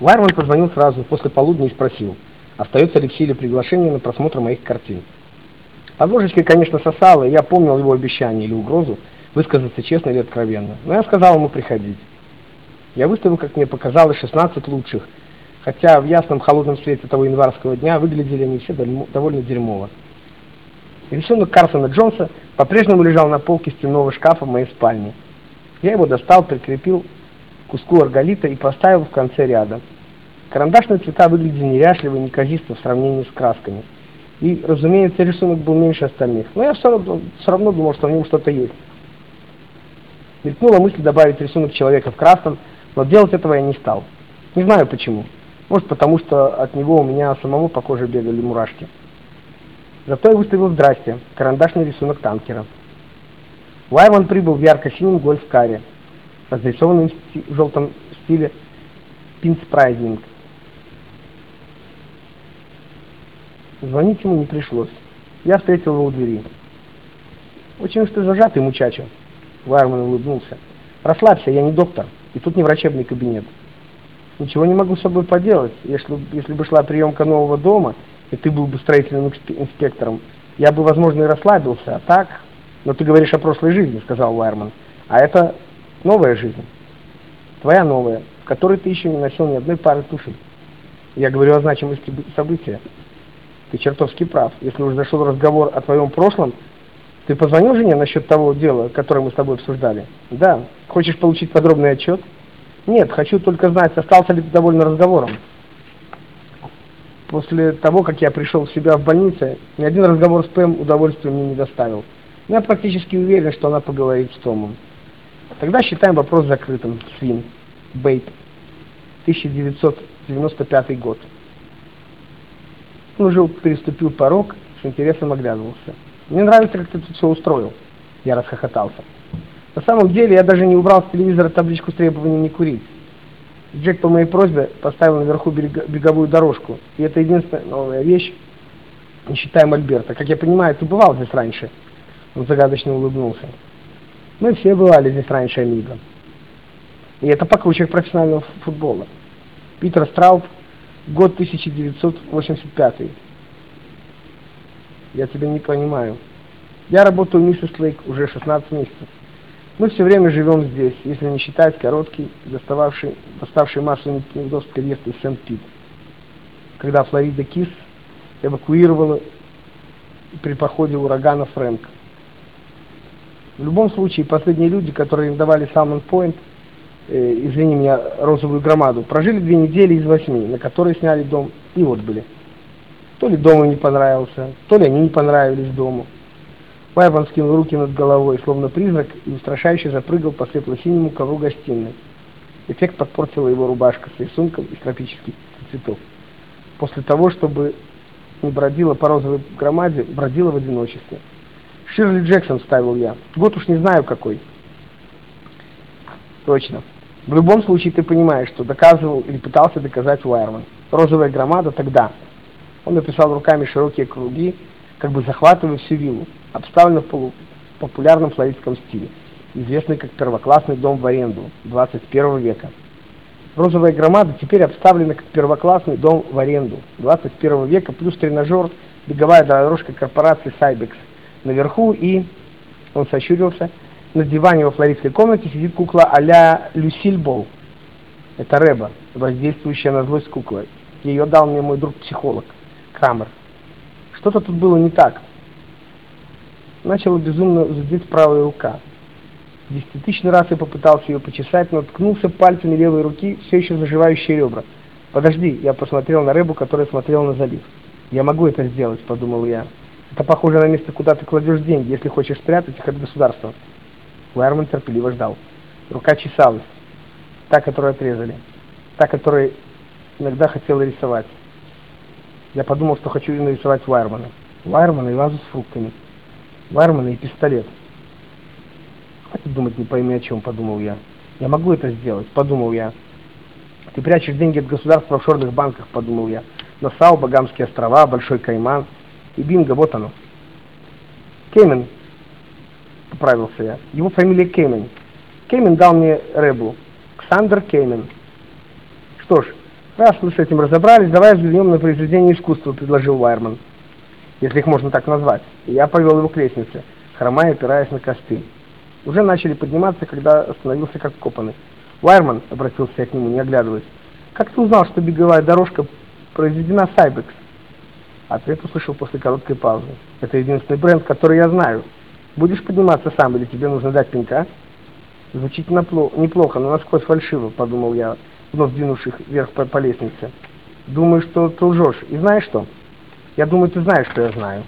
Лайерман позвонил сразу, после полудня и спросил, остается ли в силе приглашение на просмотр моих картин. Под ложечкой, конечно, сосало, и я помнил его обещание или угрозу высказаться честно или откровенно. Но я сказал ему приходить. Я выставил, как мне показалось, 16 лучших, хотя в ясном холодном свете того январского дня выглядели они все довольно дерьмово. Рисунок Карсона Джонса по-прежнему лежал на полке стенного шкафа в моей спальне. Я его достал, прикрепил куску арголита и поставил в конце ряда. Карандашные цвета выглядели неряшливо и неказисто в сравнении с красками. И, разумеется, рисунок был меньше остальных, но я все равно, все равно думал, что в нем что-то есть. Мелькнула мысль добавить рисунок человека в красном, но делать этого я не стал. Не знаю почему. Может потому, что от него у меня самого по коже бегали мурашки. Зато я выставил «Здрасте» — карандашный рисунок танкера. Лайван прибыл в ярко-синем гольф-каре, разрисованном в желтом стиле «Пинспрайзинг». Звонить ему не пришлось. Я встретил его у двери. «Очень уж ты зажатый, мучачо!» Лайерман улыбнулся. «Расслабься, я не доктор, и тут не врачебный кабинет. Ничего не могу с собой поделать. Если, если бы шла приемка нового дома, и ты был бы строительным инспектором, я бы, возможно, и расслабился, а так... Но ты говоришь о прошлой жизни, сказал Уайерман. А это новая жизнь. Твоя новая, в которой ты еще не носил ни одной пары туфель. Я говорю о значимости события. Ты чертовски прав. Если уж зашел разговор о твоем прошлом, ты позвонил жене насчет того дела, которое мы с тобой обсуждали? Да. Хочешь получить подробный отчет? Нет, хочу только знать, остался ли ты доволен разговором. После того, как я пришел в себя в больнице, ни один разговор с Пэм удовольствия мне не доставил. Я практически уверен, что она поговорит с Томом. Тогда считаем вопрос закрытым. Свин. Бейт. 1995 год. Он уже переступил порог, с интересом оглядывался. Мне нравится, как ты тут все устроил. Я расхохотался. На самом деле, я даже не убрал с телевизора табличку с требованием не курить. Джек по моей просьбе поставил наверху беговую дорожку. И это единственная новая вещь, не считая Мольберта. Как я понимаю, ты бывал здесь раньше. Он загадочно улыбнулся. Мы все бывали здесь раньше, Амиго. И это покруче профессионального футбола. Питер Страуб, год 1985. Я тебя не понимаю. Я работаю в миссис Лейк уже 16 месяцев. Мы все время живем здесь, если не считать короткий, достававший, доставший массу неудобств переезд из Сент-Пит. Когда Флорида Кис эвакуировала при походе урагана Фрэнк. В любом случае, последние люди, которые им давали Салмон Пойнт, э, извини меня, розовую громаду, прожили две недели из восьми, на которые сняли дом и вот были. То ли дом им не понравился, то ли они не понравились дому. Пайван скинул руки над головой, словно призрак, и устрашающе запрыгал по светло-синему ковру гостиной. Эффект подпортила его рубашка с рисунком из тропических цветов. После того, чтобы не бродила по розовой громаде, бродила в одиночестве. Ширли Джексон ставил я. Вот уж не знаю какой. Точно. В любом случае ты понимаешь, что доказывал или пытался доказать Уайерман. Розовая громада тогда. Он написал руками широкие круги, как бы захватывая всю виллу обставлена в популярном флоридском стиле, известный как первоклассный дом в аренду 21 века. Розовая громада теперь обставлена как первоклассный дом в аренду 21 века, плюс тренажер, беговая дорожка корпорации Cybex наверху и, он сощурился, на диване во флоридской комнате сидит кукла а-ля Люсиль Бол. Это Рэба, воздействующая на злость кукла. Ее дал мне мой друг-психолог, Крамер. Что-то тут было не так начала безумно зудеть правая рука. Десятитысячный раз я попытался ее почесать, но ткнулся пальцами левой руки, все еще заживающие ребра. «Подожди», я посмотрел на рыбу, которая смотрела на залив. «Я могу это сделать», — подумал я. «Это похоже на место, куда ты кладешь деньги, если хочешь спрятать их от государства». Уэрман терпеливо ждал. Рука чесалась. Та, которую отрезали. Та, которая иногда хотела рисовать. Я подумал, что хочу нарисовать Уайермана. Уайермана и вазу с фруктами. Вармана и пистолет. Хватит думать не пойми о чем, подумал я. Я могу это сделать, подумал я. Ты прячешь деньги от государства в офшорных банках, подумал я. Насау, Багамские острова, Большой Кайман. И бинго, вот оно. Кеймен, поправился я. Его фамилия Кеймен. Кеймен дал мне Рэбу. Ксандер Кеймен. Что ж, Раз мы с этим разобрались, давай взглянем на произведение искусства, предложил Вайерман, если их можно так назвать. И я повел его к лестнице, хромая, опираясь на костыль. Уже начали подниматься, когда остановился как копанный. Вайерман, обратился я к нему, не оглядываясь, как ты узнал, что беговая дорожка произведена Сайбекс? Ответ услышал после короткой паузы. Это единственный бренд, который я знаю. Будешь подниматься сам или тебе нужно дать пинка? Звучит неплохо, но насквозь фальшиво, подумал я, вновь двинувших вверх по, по лестнице. Думаю, что ты лжешь. И знаешь что? Я думаю, ты знаешь, что я знаю.